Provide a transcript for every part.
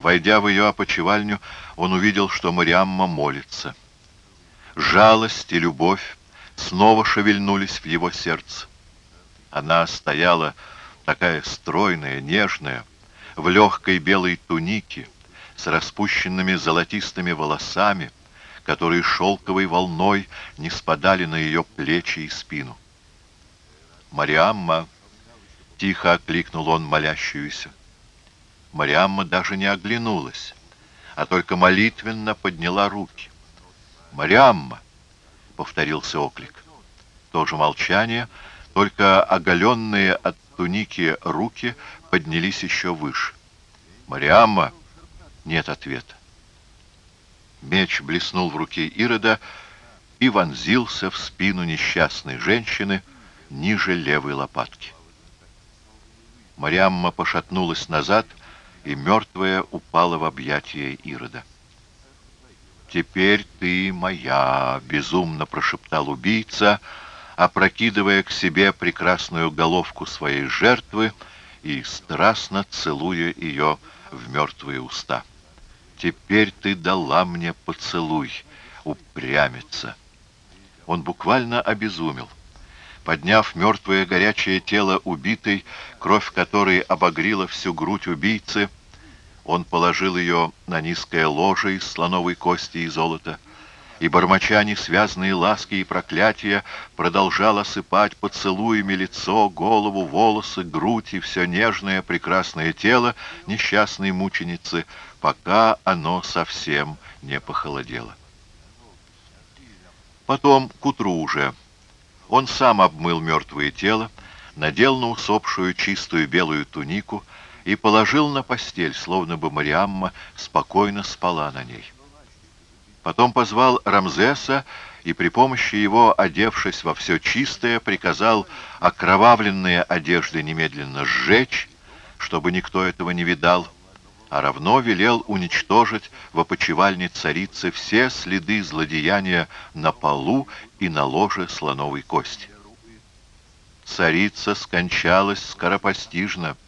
Войдя в ее опочивальню, он увидел, что Мариамма молится. Жалость и любовь снова шевельнулись в его сердце. Она стояла такая стройная, нежная, в легкой белой тунике, с распущенными золотистыми волосами, которые шелковой волной не спадали на ее плечи и спину. «Мариамма!» — тихо окликнул он молящуюся. Мариамма даже не оглянулась, а только молитвенно подняла руки. «Мариамма!» — повторился оклик. Тоже молчание, только оголенные от туники руки поднялись еще выше. «Мариамма!» — нет ответа. Меч блеснул в руке Ирода и вонзился в спину несчастной женщины ниже левой лопатки. Мариамма пошатнулась назад и мертвая упала в объятия Ирода. «Теперь ты моя!» — безумно прошептал убийца, опрокидывая к себе прекрасную головку своей жертвы и страстно целуя ее в мертвые уста. «Теперь ты дала мне поцелуй, упрямиться!» Он буквально обезумел. Подняв мертвое горячее тело убитой, кровь которой обогрила всю грудь убийцы, он положил ее на низкое ложе из слоновой кости и золота, и, бормоча несвязные ласки и проклятия, продолжал осыпать поцелуями лицо, голову, волосы, грудь и все нежное прекрасное тело несчастной мученицы, пока оно совсем не похолодело. Потом, к утру уже, он сам обмыл мертвое тело, надел на усопшую чистую белую тунику и положил на постель, словно бы Мариамма спокойно спала на ней. Потом позвал Рамзеса и при помощи его, одевшись во все чистое, приказал окровавленные одежды немедленно сжечь, чтобы никто этого не видал, а равно велел уничтожить в опочивальне царицы все следы злодеяния на полу и на ложе слоновой кости. «Царица скончалась скоропостижно», —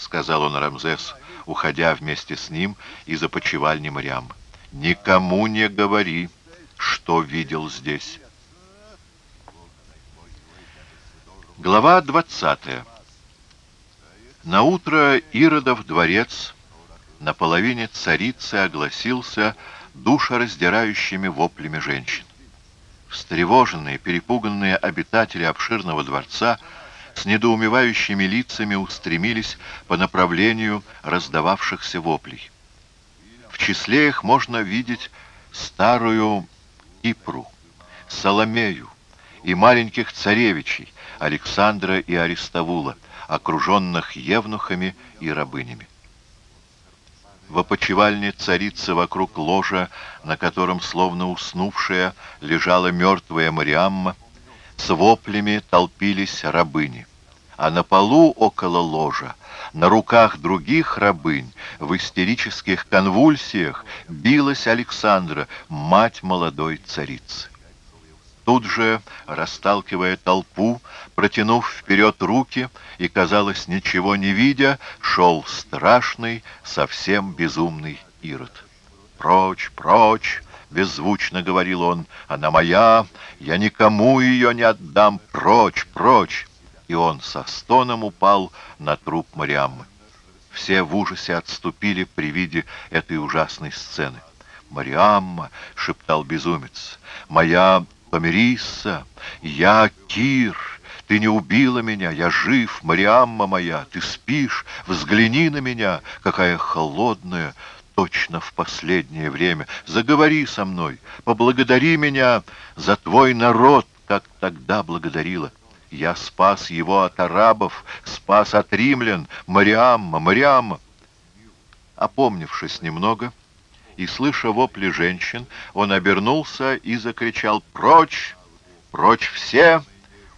сказал он Рамзес, уходя вместе с ним из опочивальни Мариам. «Никому не говори, что видел здесь». Глава двадцатая. На утро Иродов дворец на половине царицы огласился душераздирающими воплями женщин. Встревоженные, перепуганные обитатели обширного дворца с недоумевающими лицами устремились по направлению раздававшихся воплей. В числе их можно видеть старую Ипру, Соломею и маленьких царевичей Александра и Аристовула, окруженных евнухами и рабынями. В опочивальне царица вокруг ложа, на котором, словно уснувшая, лежала мертвая Мариамма, с воплями толпились рабыни. А на полу около ложа, на руках других рабынь, в истерических конвульсиях, билась Александра, мать молодой царицы. Тут же, расталкивая толпу, протянув вперед руки и, казалось, ничего не видя, шел страшный, совсем безумный Ирод. «Прочь, прочь!» — беззвучно говорил он. «Она моя! Я никому ее не отдам! Прочь, прочь!» И он со стоном упал на труп Мариаммы. Все в ужасе отступили при виде этой ужасной сцены. «Мариамма!» — шептал безумец. «Моя Помирися, я Кир, ты не убила меня, я жив, Мариамма моя, ты спишь, взгляни на меня, какая холодная, точно в последнее время. Заговори со мной, поблагодари меня за твой народ, как тогда благодарила. Я спас его от арабов, спас от римлян, Мариамма, Мариамма. Опомнившись немного, и, слыша вопли женщин, он обернулся и закричал «Прочь! Прочь все!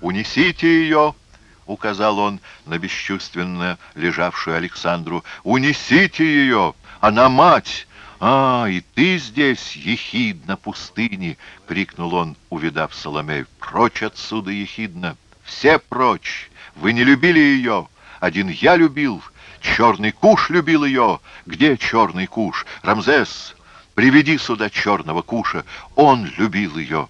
Унесите ее!» — указал он на бесчувственно лежавшую Александру. «Унесите ее! Она мать!» «А, и ты здесь, ехидна пустыни!» — крикнул он, увидав Соломею. «Прочь отсюда, ехидна! Все прочь! Вы не любили ее! Один я любил! Черный куш любил ее. Где черный куш? Рамзес, приведи сюда черного куша. Он любил ее.